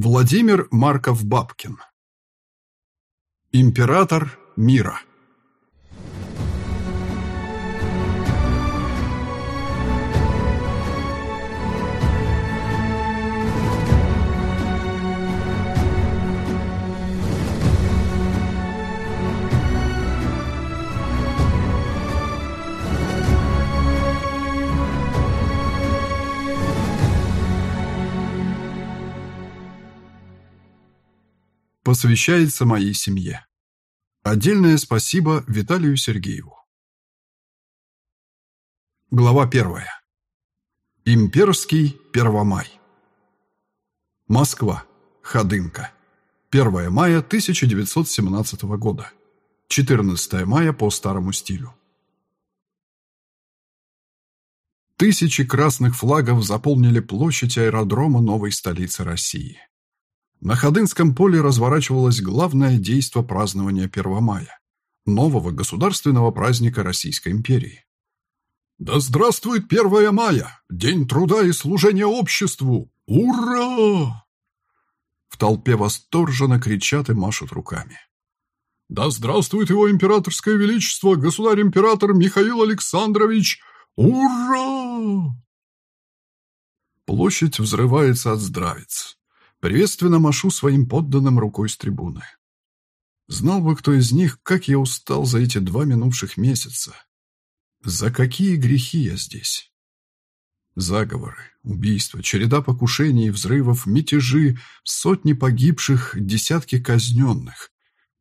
Владимир Марков-Бабкин. Император мира посвящается моей семье. Отдельное спасибо Виталию Сергееву. Глава первая. Имперский Первомай. Москва. Ходынка. 1 мая 1917 года. 14 мая по старому стилю. Тысячи красных флагов заполнили площадь аэродрома новой столицы России. На Ходынском поле разворачивалось главное действо празднования 1 мая, нового государственного праздника Российской империи. «Да здравствует 1 мая! День труда и служения обществу! Ура!» В толпе восторженно кричат и машут руками. «Да здравствует его императорское величество, государь-император Михаил Александрович! Ура!» Площадь взрывается от здравиц. Приветственно машу своим подданным рукой с трибуны. Знал бы кто из них, как я устал за эти два минувших месяца. За какие грехи я здесь? Заговоры, убийства, череда покушений, взрывов, мятежи, сотни погибших, десятки казненных.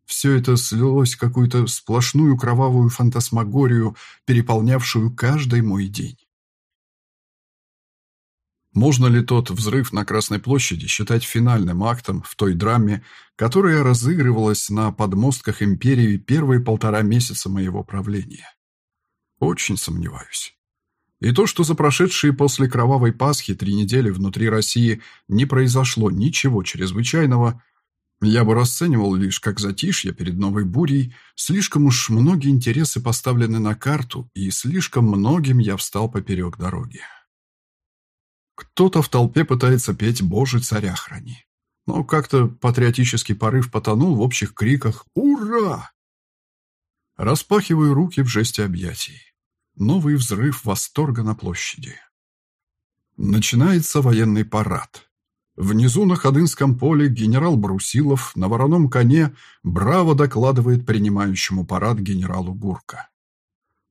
Все это слилось в какую-то сплошную кровавую фантасмагорию, переполнявшую каждый мой день. Можно ли тот взрыв на Красной площади считать финальным актом в той драме, которая разыгрывалась на подмостках империи первые полтора месяца моего правления? Очень сомневаюсь. И то, что за прошедшие после Кровавой Пасхи три недели внутри России не произошло ничего чрезвычайного, я бы расценивал лишь как затишье перед новой бурей, слишком уж многие интересы поставлены на карту, и слишком многим я встал поперек дороги. Кто-то в толпе пытается петь «Боже, царя храни». Но как-то патриотический порыв потонул в общих криках «Ура!». Распахиваю руки в жесте объятий. Новый взрыв восторга на площади. Начинается военный парад. Внизу на Ходынском поле генерал Брусилов на вороном коне браво докладывает принимающему парад генералу Гурка.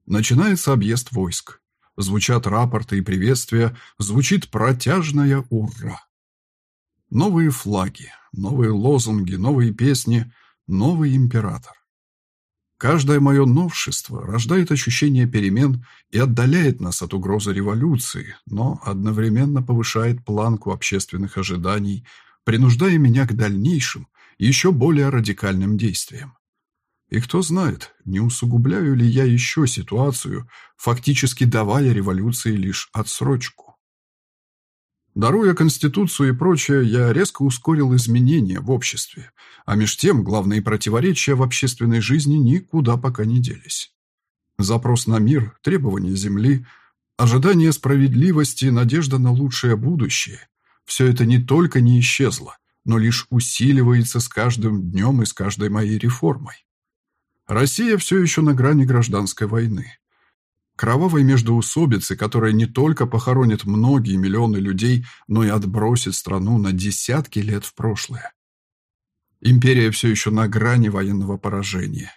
Начинается объезд войск. Звучат рапорты и приветствия, звучит протяжная «Ура!». Новые флаги, новые лозунги, новые песни, новый император. Каждое мое новшество рождает ощущение перемен и отдаляет нас от угрозы революции, но одновременно повышает планку общественных ожиданий, принуждая меня к дальнейшим, еще более радикальным действиям. И кто знает, не усугубляю ли я еще ситуацию, фактически давая революции лишь отсрочку. Даруя Конституцию и прочее, я резко ускорил изменения в обществе, а меж тем главные противоречия в общественной жизни никуда пока не делись. Запрос на мир, требования земли, ожидание справедливости, надежда на лучшее будущее – все это не только не исчезло, но лишь усиливается с каждым днем и с каждой моей реформой. Россия все еще на грани гражданской войны. Кровавой междоусобицы, которая не только похоронит многие миллионы людей, но и отбросит страну на десятки лет в прошлое. Империя все еще на грани военного поражения.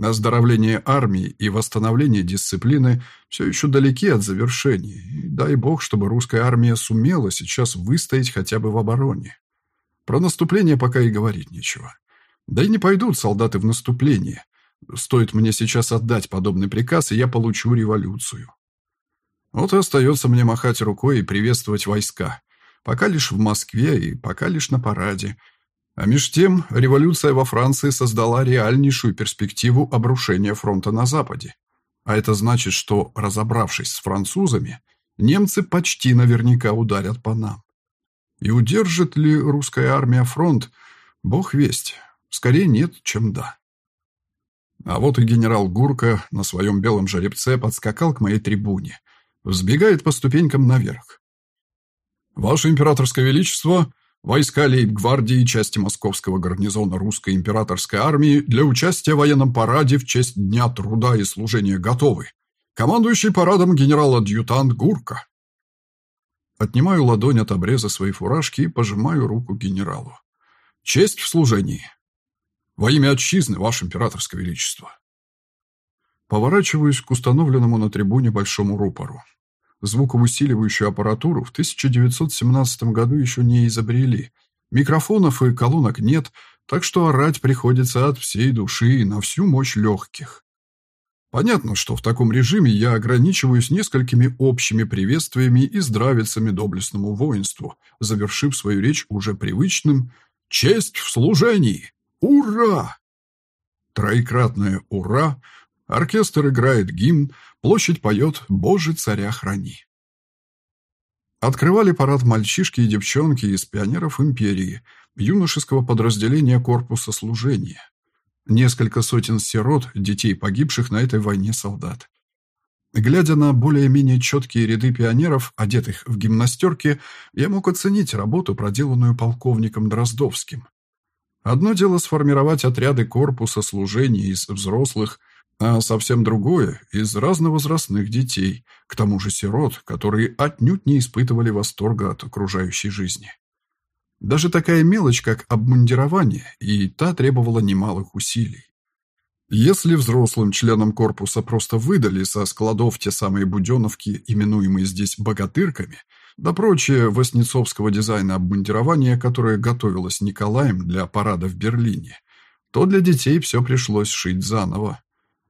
Оздоровление армии и восстановление дисциплины все еще далеки от завершения. И дай бог, чтобы русская армия сумела сейчас выстоять хотя бы в обороне. Про наступление пока и говорить нечего. Да и не пойдут солдаты в наступление. Стоит мне сейчас отдать подобный приказ, и я получу революцию. Вот и остается мне махать рукой и приветствовать войска. Пока лишь в Москве и пока лишь на параде. А меж тем, революция во Франции создала реальнейшую перспективу обрушения фронта на Западе. А это значит, что, разобравшись с французами, немцы почти наверняка ударят по нам. И удержит ли русская армия фронт, бог весть. Скорее нет, чем да. А вот и генерал Гурка на своем белом жеребце подскакал к моей трибуне. Взбегает по ступенькам наверх. «Ваше императорское величество, Войска лейб-гвардии части московского гарнизона русской императорской армии для участия в военном параде в честь Дня труда и служения готовы. Командующий парадом генерал-адъютант Гурка. Отнимаю ладонь от обреза своей фуражки и пожимаю руку генералу. Честь в служении. Во имя отчизны, ваше императорское величество. Поворачиваюсь к установленному на трибуне большому рупору. Звуковусиливающую аппаратуру в 1917 году еще не изобрели. Микрофонов и колонок нет, так что орать приходится от всей души и на всю мощь легких. Понятно, что в таком режиме я ограничиваюсь несколькими общими приветствиями и здравицами доблестному воинству, завершив свою речь уже привычным «Честь в служении! Ура!» Троекратное «Ура!» Оркестр играет гимн, площадь поет «Боже, царя храни». Открывали парад мальчишки и девчонки из пионеров империи, юношеского подразделения корпуса служения. Несколько сотен сирот, детей погибших на этой войне солдат. Глядя на более-менее четкие ряды пионеров, одетых в гимнастерки, я мог оценить работу, проделанную полковником Дроздовским. Одно дело сформировать отряды корпуса служения из взрослых, а совсем другое – из разновозрастных детей, к тому же сирот, которые отнюдь не испытывали восторга от окружающей жизни. Даже такая мелочь, как обмундирование, и та требовала немалых усилий. Если взрослым членам корпуса просто выдали со складов те самые буденовки, именуемые здесь богатырками, да прочее воснецовского дизайна обмундирования, которое готовилось Николаем для парада в Берлине, то для детей все пришлось шить заново.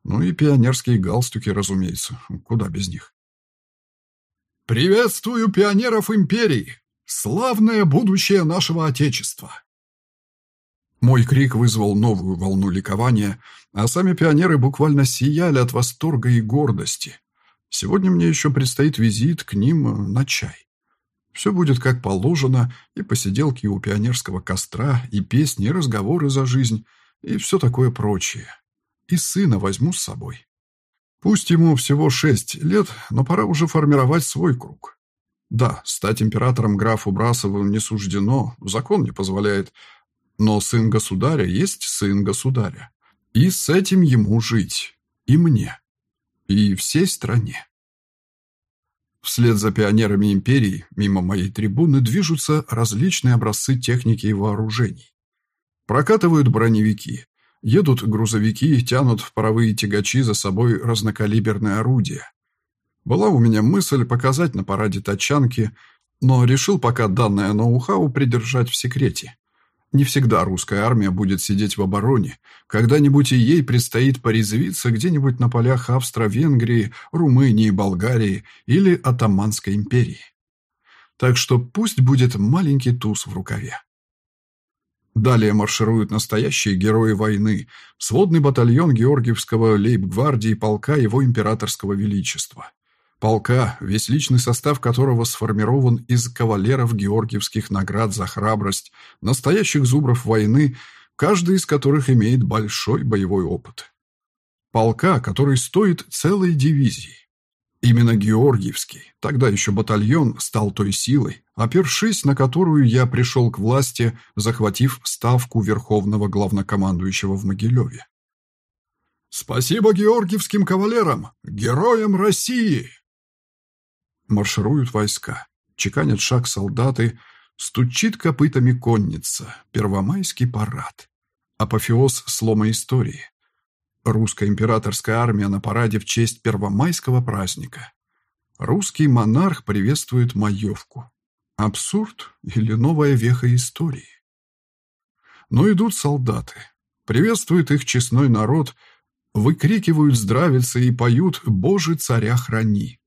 Ну и пионерские галстуки, разумеется. Куда без них? «Приветствую пионеров империи! Славное будущее нашего Отечества!» Мой крик вызвал новую волну ликования, а сами пионеры буквально сияли от восторга и гордости. Сегодня мне еще предстоит визит к ним на чай. Все будет как положено, и посиделки у пионерского костра, и песни, и разговоры за жизнь, и все такое прочее и сына возьму с собой. Пусть ему всего шесть лет, но пора уже формировать свой круг. Да, стать императором графу Брасову не суждено, закон не позволяет, но сын государя есть сын государя. И с этим ему жить. И мне. И всей стране. Вслед за пионерами империи, мимо моей трибуны, движутся различные образцы техники и вооружений. Прокатывают броневики, Едут грузовики и тянут в паровые тягачи за собой разнокалиберные орудия. Была у меня мысль показать на параде тачанки, но решил пока данное ноу-хау придержать в секрете. Не всегда русская армия будет сидеть в обороне. Когда-нибудь и ей предстоит порезвиться где-нибудь на полях Австро-Венгрии, Румынии, Болгарии или Атаманской империи. Так что пусть будет маленький туз в рукаве. Далее маршируют настоящие герои войны, сводный батальон Георгиевского лейб-гвардии полка его императорского величества. Полка, весь личный состав которого сформирован из кавалеров Георгиевских наград за храбрость, настоящих зубров войны, каждый из которых имеет большой боевой опыт. Полка, который стоит целой дивизии. Именно Георгиевский, тогда еще батальон, стал той силой, опершись на которую я пришел к власти, захватив ставку верховного главнокомандующего в Могилеве. «Спасибо георгиевским кавалерам! Героям России!» Маршируют войска, чеканят шаг солдаты, стучит копытами конница, первомайский парад. Апофеоз слома истории. Русская императорская армия на параде в честь первомайского праздника. Русский монарх приветствует маевку. Абсурд или новая веха истории? Но идут солдаты. Приветствует их честной народ, выкрикивают здравицы и поют «Боже, царя храни».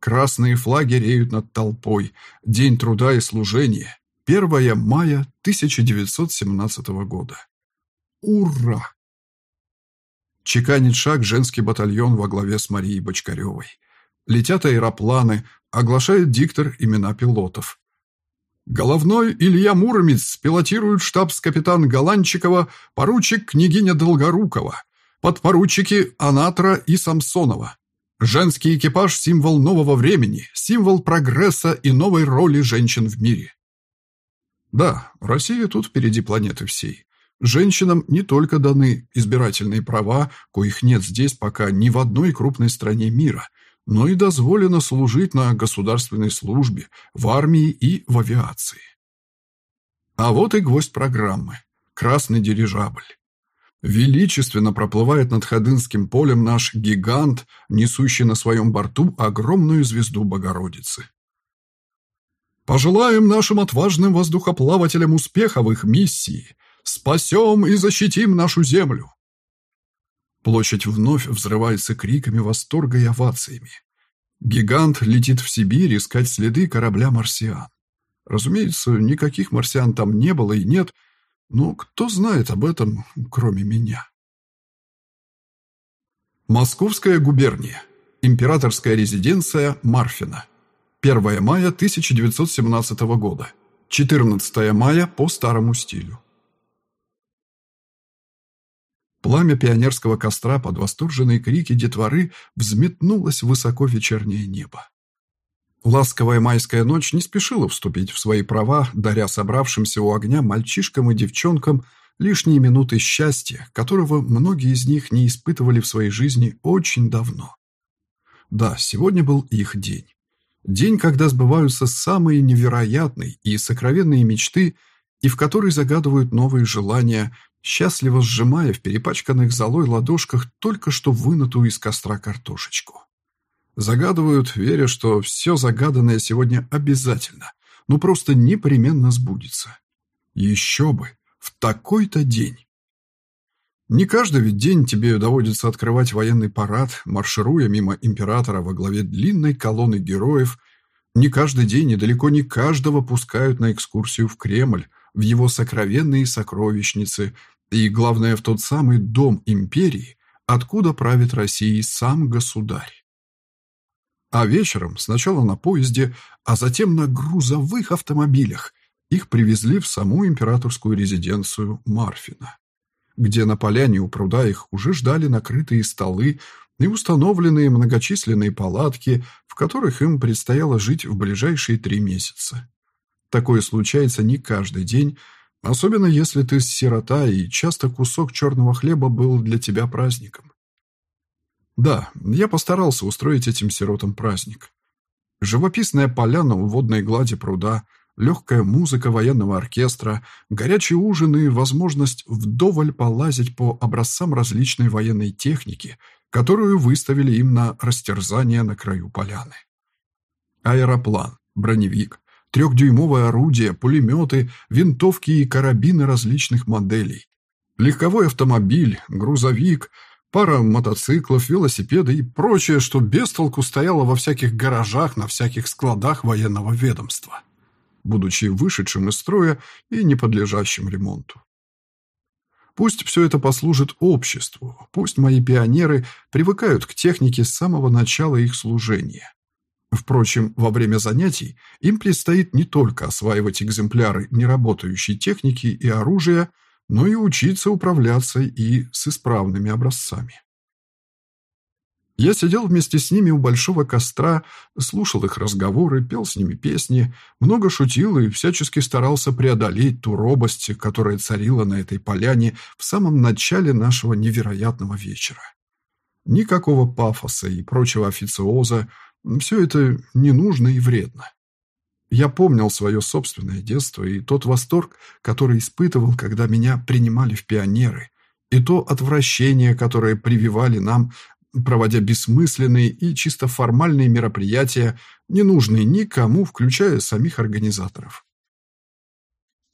Красные флаги реют над толпой. День труда и служения. 1 мая 1917 года. Ура! Чеканит шаг женский батальон во главе с Марией Бочкаревой. Летят аэропланы, оглашает диктор имена пилотов. Головной Илья Муромец пилотирует штабс-капитан Голанчикова, поручик княгиня Долгорукова, подпоручики Анатра и Самсонова. Женский экипаж – символ нового времени, символ прогресса и новой роли женщин в мире. Да, Россия тут впереди планеты всей. Женщинам не только даны избирательные права, коих нет здесь пока ни в одной крупной стране мира, но и дозволено служить на государственной службе, в армии и в авиации. А вот и гвоздь программы – красный дирижабль. Величественно проплывает над Ходынским полем наш гигант, несущий на своем борту огромную звезду Богородицы. Пожелаем нашим отважным воздухоплавателям успеха в их миссии. Спасем и защитим нашу землю. Площадь вновь взрывается криками восторга и овациями. Гигант летит в Сибирь искать следы корабля «Марсиан». Разумеется, никаких марсиан там не было и нет, но кто знает об этом, кроме меня? Московская губерния. Императорская резиденция Марфина. 1 мая 1917 года. 14 мая по старому стилю. Пламя пионерского костра под восторженные крики детворы взметнулось высоко в вечернее небо. Ласковая майская ночь не спешила вступить в свои права, даря собравшимся у огня мальчишкам и девчонкам лишние минуты счастья, которого многие из них не испытывали в своей жизни очень давно. Да, сегодня был их день. День, когда сбываются самые невероятные и сокровенные мечты, и в который загадывают новые желания, счастливо сжимая в перепачканных золой ладошках только что вынутую из костра картошечку. Загадывают, веря, что все загаданное сегодня обязательно, ну просто непременно сбудется. Еще бы, в такой-то день. Не каждый ведь день тебе доводится открывать военный парад, маршируя мимо императора во главе длинной колонны героев. Не каждый день и далеко не каждого пускают на экскурсию в Кремль, в его сокровенные сокровищницы и, главное, в тот самый дом империи, откуда правит Россией сам государь. А вечером, сначала на поезде, а затем на грузовых автомобилях, их привезли в саму императорскую резиденцию Марфина, где на поляне у пруда их уже ждали накрытые столы и установленные многочисленные палатки, в которых им предстояло жить в ближайшие три месяца. Такое случается не каждый день, особенно если ты сирота и часто кусок черного хлеба был для тебя праздником. Да, я постарался устроить этим сиротам праздник. Живописная поляна у водной глади пруда, легкая музыка военного оркестра, горячие ужины и возможность вдоволь полазить по образцам различной военной техники, которую выставили им на растерзание на краю поляны. Аэроплан, броневик, трехдюймовое орудие, пулеметы, винтовки и карабины различных моделей, легковой автомобиль, грузовик – пара мотоциклов, велосипеды и прочее, что без толку стояло во всяких гаражах, на всяких складах военного ведомства, будучи вышедшим из строя и не подлежащим ремонту. Пусть все это послужит обществу, пусть мои пионеры привыкают к технике с самого начала их служения. Впрочем, во время занятий им предстоит не только осваивать экземпляры неработающей техники и оружия, но и учиться управляться и с исправными образцами. Я сидел вместе с ними у большого костра, слушал их разговоры, пел с ними песни, много шутил и всячески старался преодолеть ту робость, которая царила на этой поляне в самом начале нашего невероятного вечера. Никакого пафоса и прочего официоза, все это не нужно и вредно. Я помнил свое собственное детство и тот восторг, который испытывал, когда меня принимали в пионеры, и то отвращение, которое прививали нам, проводя бессмысленные и чисто формальные мероприятия, не нужные никому, включая самих организаторов.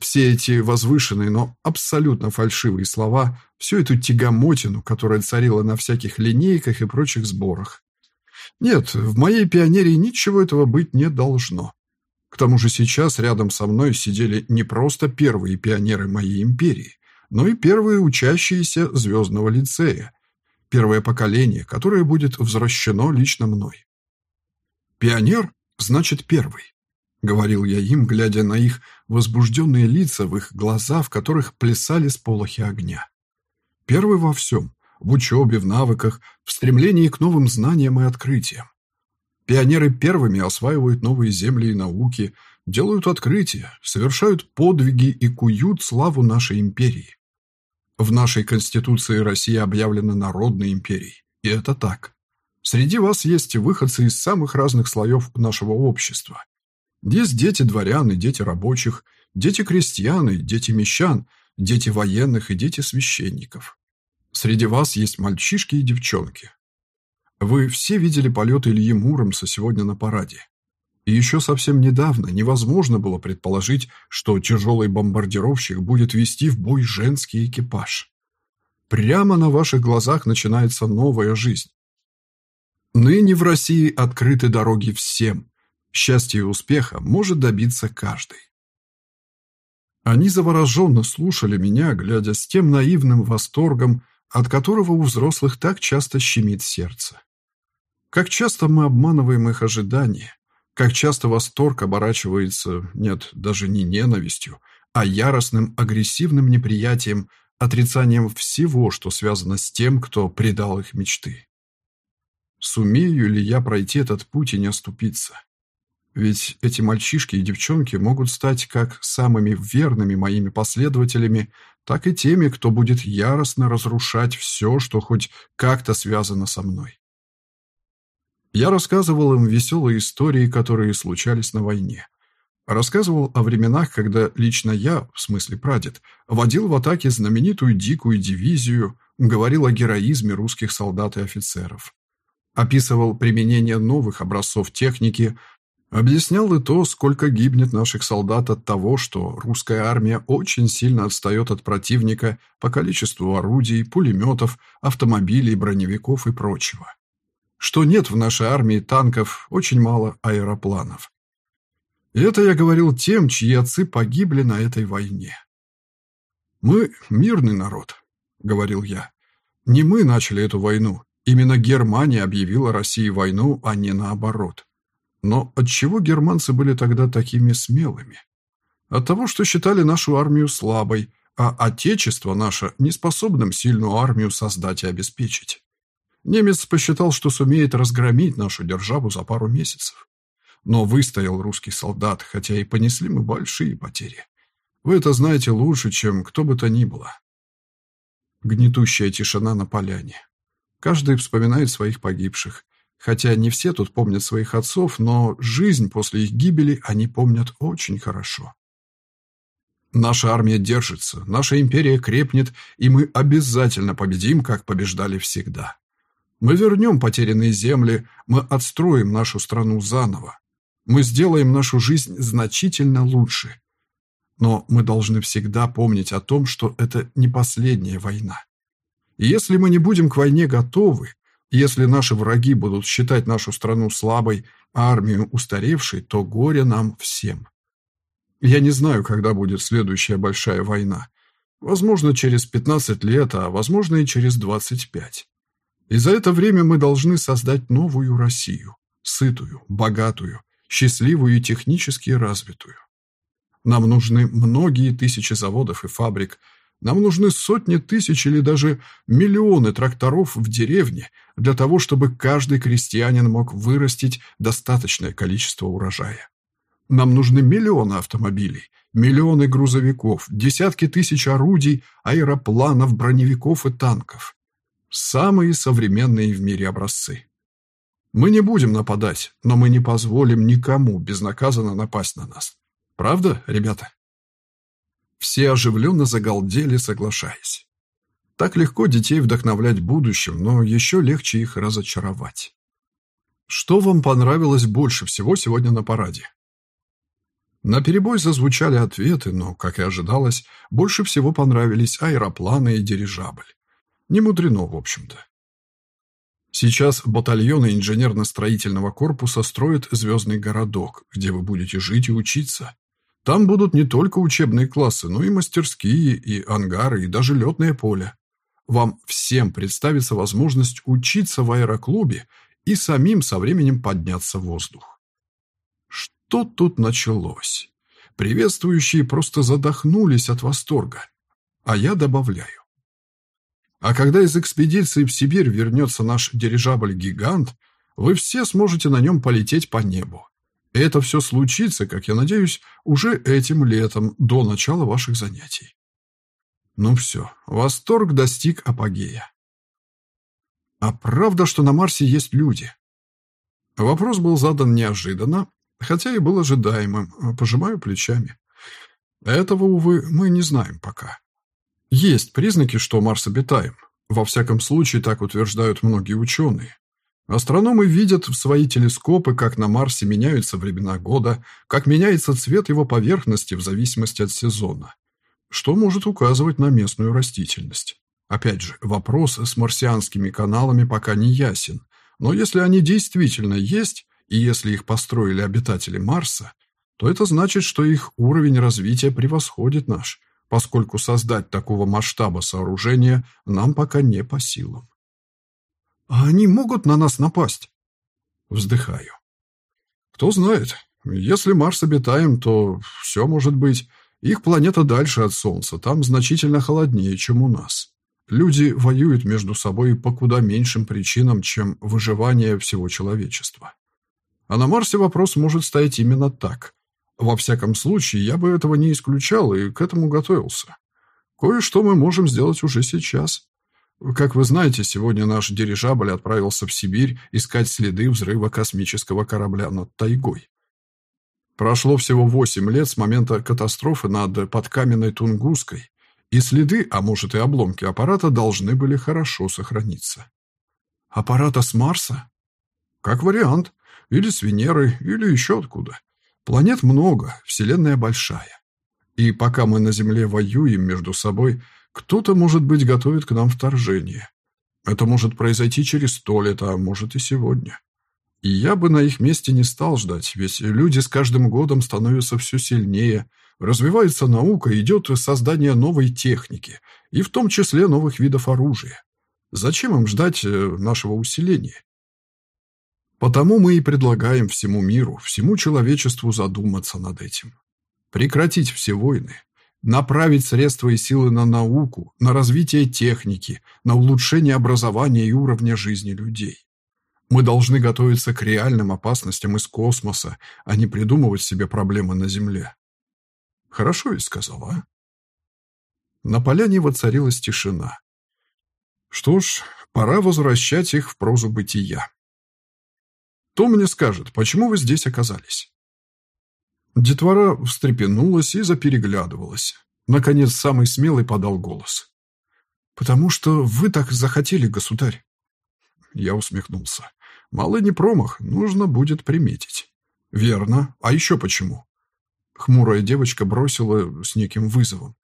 Все эти возвышенные, но абсолютно фальшивые слова, всю эту тягомотину, которая царила на всяких линейках и прочих сборах. Нет, в моей пионерии ничего этого быть не должно. К тому же сейчас рядом со мной сидели не просто первые пионеры моей империи, но и первые учащиеся Звездного лицея, первое поколение, которое будет возвращено лично мной. «Пионер значит первый», — говорил я им, глядя на их возбужденные лица, в их глаза, в которых плясали сполохи огня. «Первый во всем, в учебе, в навыках, в стремлении к новым знаниям и открытиям. Пионеры первыми осваивают новые земли и науки, делают открытия, совершают подвиги и куют славу нашей империи. В нашей Конституции Россия объявлена народной империей, и это так. Среди вас есть выходцы из самых разных слоев нашего общества. Есть дети дворян и дети рабочих, дети крестьян и дети мещан, дети военных и дети священников. Среди вас есть мальчишки и девчонки. Вы все видели полет Ильи Муромца сегодня на параде. И еще совсем недавно невозможно было предположить, что тяжелый бомбардировщик будет вести в бой женский экипаж. Прямо на ваших глазах начинается новая жизнь. Ныне в России открыты дороги всем. Счастья и успеха может добиться каждый. Они завороженно слушали меня, глядя с тем наивным восторгом, от которого у взрослых так часто щемит сердце. Как часто мы обманываем их ожидания, как часто восторг оборачивается, нет, даже не ненавистью, а яростным агрессивным неприятием, отрицанием всего, что связано с тем, кто предал их мечты. Сумею ли я пройти этот путь и не оступиться? Ведь эти мальчишки и девчонки могут стать как самыми верными моими последователями, так и теми, кто будет яростно разрушать все, что хоть как-то связано со мной. Я рассказывал им веселые истории, которые случались на войне. Рассказывал о временах, когда лично я, в смысле прадед, водил в атаке знаменитую дикую дивизию, говорил о героизме русских солдат и офицеров описывал применение новых образцов техники, объяснял и то, сколько гибнет наших солдат от того, что русская армия очень сильно отстает от противника по количеству орудий, пулеметов, автомобилей, броневиков и прочего. Что нет в нашей армии танков, очень мало аэропланов. И это я говорил тем, чьи отцы погибли на этой войне. «Мы мирный народ», — говорил я. «Не мы начали эту войну, Именно Германия объявила России войну, а не наоборот. Но отчего германцы были тогда такими смелыми? От того, что считали нашу армию слабой, а отечество наше неспособным сильную армию создать и обеспечить. Немец посчитал, что сумеет разгромить нашу державу за пару месяцев. Но выстоял русский солдат, хотя и понесли мы большие потери. Вы это знаете лучше, чем кто бы то ни было. Гнетущая тишина на поляне. Каждый вспоминает своих погибших. Хотя не все тут помнят своих отцов, но жизнь после их гибели они помнят очень хорошо. Наша армия держится, наша империя крепнет, и мы обязательно победим, как побеждали всегда. Мы вернем потерянные земли, мы отстроим нашу страну заново. Мы сделаем нашу жизнь значительно лучше. Но мы должны всегда помнить о том, что это не последняя война. И если мы не будем к войне готовы, если наши враги будут считать нашу страну слабой, а армию устаревшей, то горе нам всем. Я не знаю, когда будет следующая большая война. Возможно, через 15 лет, а возможно и через 25. И за это время мы должны создать новую Россию, сытую, богатую, счастливую и технически развитую. Нам нужны многие тысячи заводов и фабрик, нам нужны сотни тысяч или даже миллионы тракторов в деревне для того, чтобы каждый крестьянин мог вырастить достаточное количество урожая. Нам нужны миллионы автомобилей, миллионы грузовиков, десятки тысяч орудий, аэропланов, броневиков и танков. Самые современные в мире образцы. Мы не будем нападать, но мы не позволим никому безнаказанно напасть на нас. Правда, ребята? Все оживленно загалдели, соглашаясь. Так легко детей вдохновлять будущим, но еще легче их разочаровать. Что вам понравилось больше всего сегодня на параде? На перебой зазвучали ответы, но, как и ожидалось, больше всего понравились аэропланы и дирижабль. Не мудрено, в общем-то. Сейчас батальоны инженерно-строительного корпуса строят звездный городок, где вы будете жить и учиться. Там будут не только учебные классы, но и мастерские, и ангары, и даже летное поле. Вам всем представится возможность учиться в аэроклубе и самим со временем подняться в воздух. Что тут началось? Приветствующие просто задохнулись от восторга. А я добавляю. А когда из экспедиции в Сибирь вернется наш дирижабль-гигант, вы все сможете на нем полететь по небу. Это все случится, как я надеюсь, уже этим летом, до начала ваших занятий. Ну все, восторг достиг апогея. А правда, что на Марсе есть люди? Вопрос был задан неожиданно, хотя и был ожидаемым, пожимаю плечами. Этого, увы, мы не знаем пока. Есть признаки, что Марс обитаем. Во всяком случае, так утверждают многие ученые. Астрономы видят в свои телескопы, как на Марсе меняются времена года, как меняется цвет его поверхности в зависимости от сезона, что может указывать на местную растительность. Опять же, вопрос с марсианскими каналами пока не ясен, но если они действительно есть, и если их построили обитатели Марса, то это значит, что их уровень развития превосходит наш, поскольку создать такого масштаба сооружения нам пока не по силам. А они могут на нас напасть? Вздыхаю. Кто знает. Если Марс обитаем, то все может быть. Их планета дальше от Солнца, там значительно холоднее, чем у нас. Люди воюют между собой по куда меньшим причинам, чем выживание всего человечества. А на Марсе вопрос может стоять именно так. Во всяком случае, я бы этого не исключал и к этому готовился. Кое-что мы можем сделать уже сейчас. Как вы знаете, сегодня наш дирижабль отправился в Сибирь искать следы взрыва космического корабля над тайгой. Прошло всего восемь лет с момента катастрофы над подкаменной Тунгусской, и следы, а может и обломки аппарата должны были хорошо сохраниться. Аппарата с Марса? Как вариант. Или с Венеры, или еще откуда. Планет много, Вселенная большая. И пока мы на Земле воюем между собой, кто-то, может быть, готовит к нам вторжение. Это может произойти через сто лет, а может и сегодня. И я бы на их месте не стал ждать, ведь люди с каждым годом становятся все сильнее, развивается наука, идет создание новой техники, и в том числе новых видов оружия. Зачем им ждать э, нашего усиления? Потому мы и предлагаем всему миру, всему человечеству задуматься над этим. Прекратить все войны, направить средства и силы на науку, на развитие техники, на улучшение образования и уровня жизни людей. Мы должны готовиться к реальным опасностям из космоса, а не придумывать себе проблемы на Земле. Хорошо ведь сказала, а? На поляне воцарилась тишина. Что ж, пора возвращать их в прозу бытия. Кто мне скажет, почему вы здесь оказались?» Детвора встрепенулась и запереглядывалась. Наконец, самый смелый подал голос. «Потому что вы так захотели, государь». Я усмехнулся. «Малый не промах, нужно будет приметить». «Верно. А еще почему?» Хмурая девочка бросила с неким вызовом.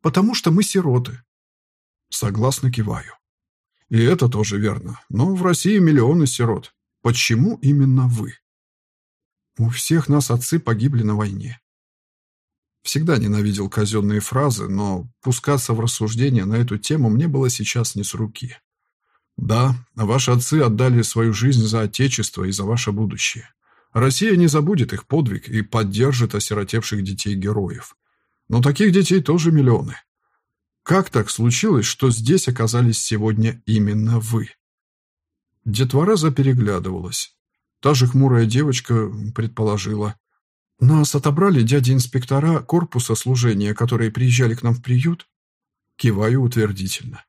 «Потому что мы сироты». Согласно киваю. «И это тоже верно. Но в России миллионы сирот. Почему именно вы? У всех нас отцы погибли на войне. Всегда ненавидел казенные фразы, но пускаться в рассуждения на эту тему мне было сейчас не с руки. Да, ваши отцы отдали свою жизнь за Отечество и за ваше будущее. Россия не забудет их подвиг и поддержит осиротевших детей-героев. Но таких детей тоже миллионы. Как так случилось, что здесь оказались сегодня именно вы? Детвора запереглядывалась. Та же хмурая девочка предположила. «Нас отобрали дяди-инспектора корпуса служения, которые приезжали к нам в приют?» Киваю утвердительно.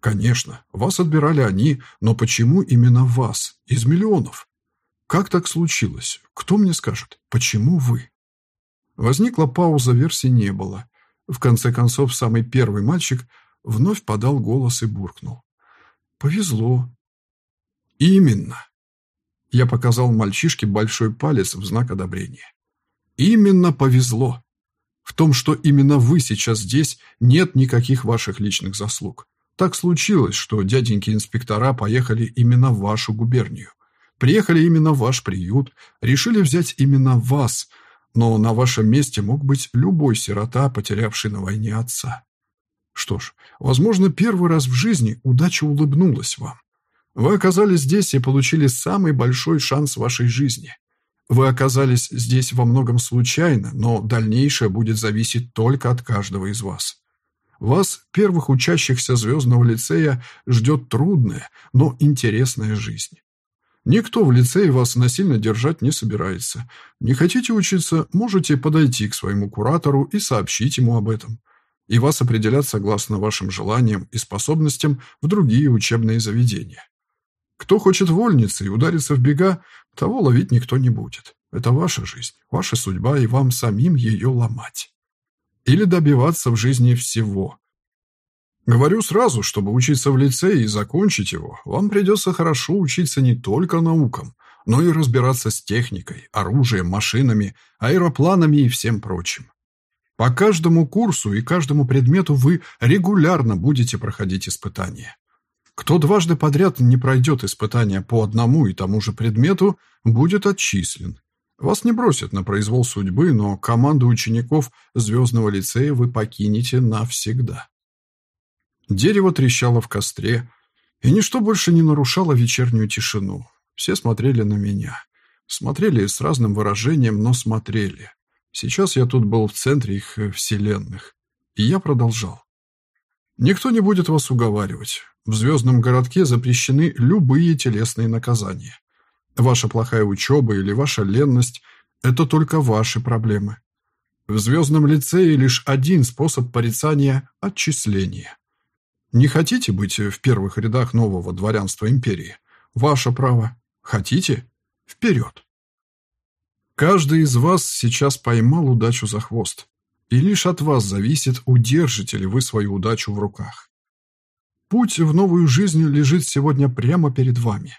«Конечно, вас отбирали они, но почему именно вас, из миллионов? Как так случилось? Кто мне скажет, почему вы?» Возникла пауза, версии не было. В конце концов, самый первый мальчик вновь подал голос и буркнул. «Повезло. Именно. Я показал мальчишке большой палец в знак одобрения. Именно повезло. В том, что именно вы сейчас здесь, нет никаких ваших личных заслуг. Так случилось, что дяденьки-инспектора поехали именно в вашу губернию. Приехали именно в ваш приют, решили взять именно вас, но на вашем месте мог быть любой сирота, потерявший на войне отца. Что ж, возможно, первый раз в жизни удача улыбнулась вам. Вы оказались здесь и получили самый большой шанс вашей жизни. Вы оказались здесь во многом случайно, но дальнейшее будет зависеть только от каждого из вас. Вас, первых учащихся звездного лицея, ждет трудная, но интересная жизнь. Никто в лицее вас насильно держать не собирается. Не хотите учиться, можете подойти к своему куратору и сообщить ему об этом. И вас определят согласно вашим желаниям и способностям в другие учебные заведения. Кто хочет вольницы и удариться в бега, того ловить никто не будет. Это ваша жизнь, ваша судьба, и вам самим ее ломать. Или добиваться в жизни всего. Говорю сразу, чтобы учиться в лицее и закончить его, вам придется хорошо учиться не только наукам, но и разбираться с техникой, оружием, машинами, аэропланами и всем прочим. По каждому курсу и каждому предмету вы регулярно будете проходить испытания. Кто дважды подряд не пройдет испытания по одному и тому же предмету, будет отчислен. Вас не бросят на произвол судьбы, но команду учеников Звездного лицея вы покинете навсегда. Дерево трещало в костре, и ничто больше не нарушало вечернюю тишину. Все смотрели на меня. Смотрели с разным выражением, но смотрели. Сейчас я тут был в центре их э, вселенных. И я продолжал. Никто не будет вас уговаривать. В звездном городке запрещены любые телесные наказания. Ваша плохая учеба или ваша ленность – это только ваши проблемы. В звездном лицее лишь один способ порицания – отчисление. Не хотите быть в первых рядах нового дворянства империи? Ваше право. Хотите? Вперед. Каждый из вас сейчас поймал удачу за хвост. И лишь от вас зависит, удержите ли вы свою удачу в руках. Путь в новую жизнь лежит сегодня прямо перед вами.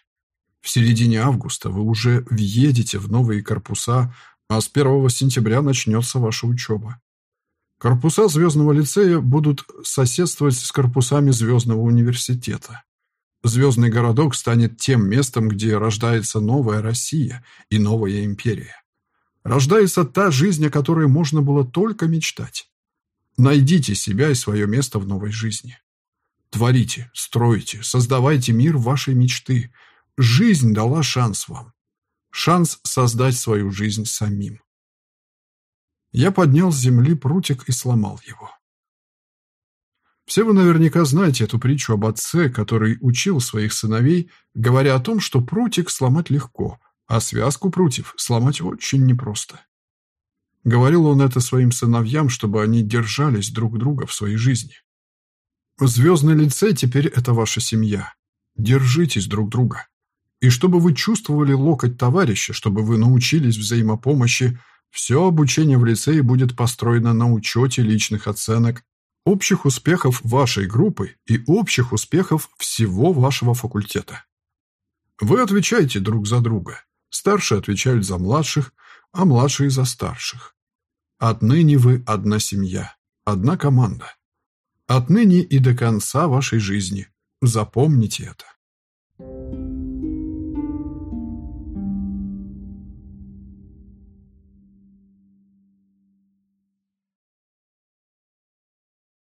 В середине августа вы уже въедете в новые корпуса, а с 1 сентября начнется ваша учеба. Корпуса Звездного лицея будут соседствовать с корпусами Звездного университета. Звездный городок станет тем местом, где рождается новая Россия и новая империя. Рождается та жизнь, о которой можно было только мечтать. Найдите себя и свое место в новой жизни. Творите, стройте, создавайте мир вашей мечты. Жизнь дала шанс вам. Шанс создать свою жизнь самим. Я поднял с земли прутик и сломал его. Все вы наверняка знаете эту притчу об отце, который учил своих сыновей, говоря о том, что прутик сломать легко, а связку прутьев сломать очень непросто. Говорил он это своим сыновьям, чтобы они держались друг друга в своей жизни. Звездный лицей теперь это ваша семья. Держитесь друг друга. И чтобы вы чувствовали локоть товарища, чтобы вы научились взаимопомощи, все обучение в лицее будет построено на учете личных оценок, общих успехов вашей группы и общих успехов всего вашего факультета. Вы отвечаете друг за друга. Старшие отвечают за младших, а младшие за старших. Отныне вы одна семья, одна команда. Отныне и до конца вашей жизни. Запомните это.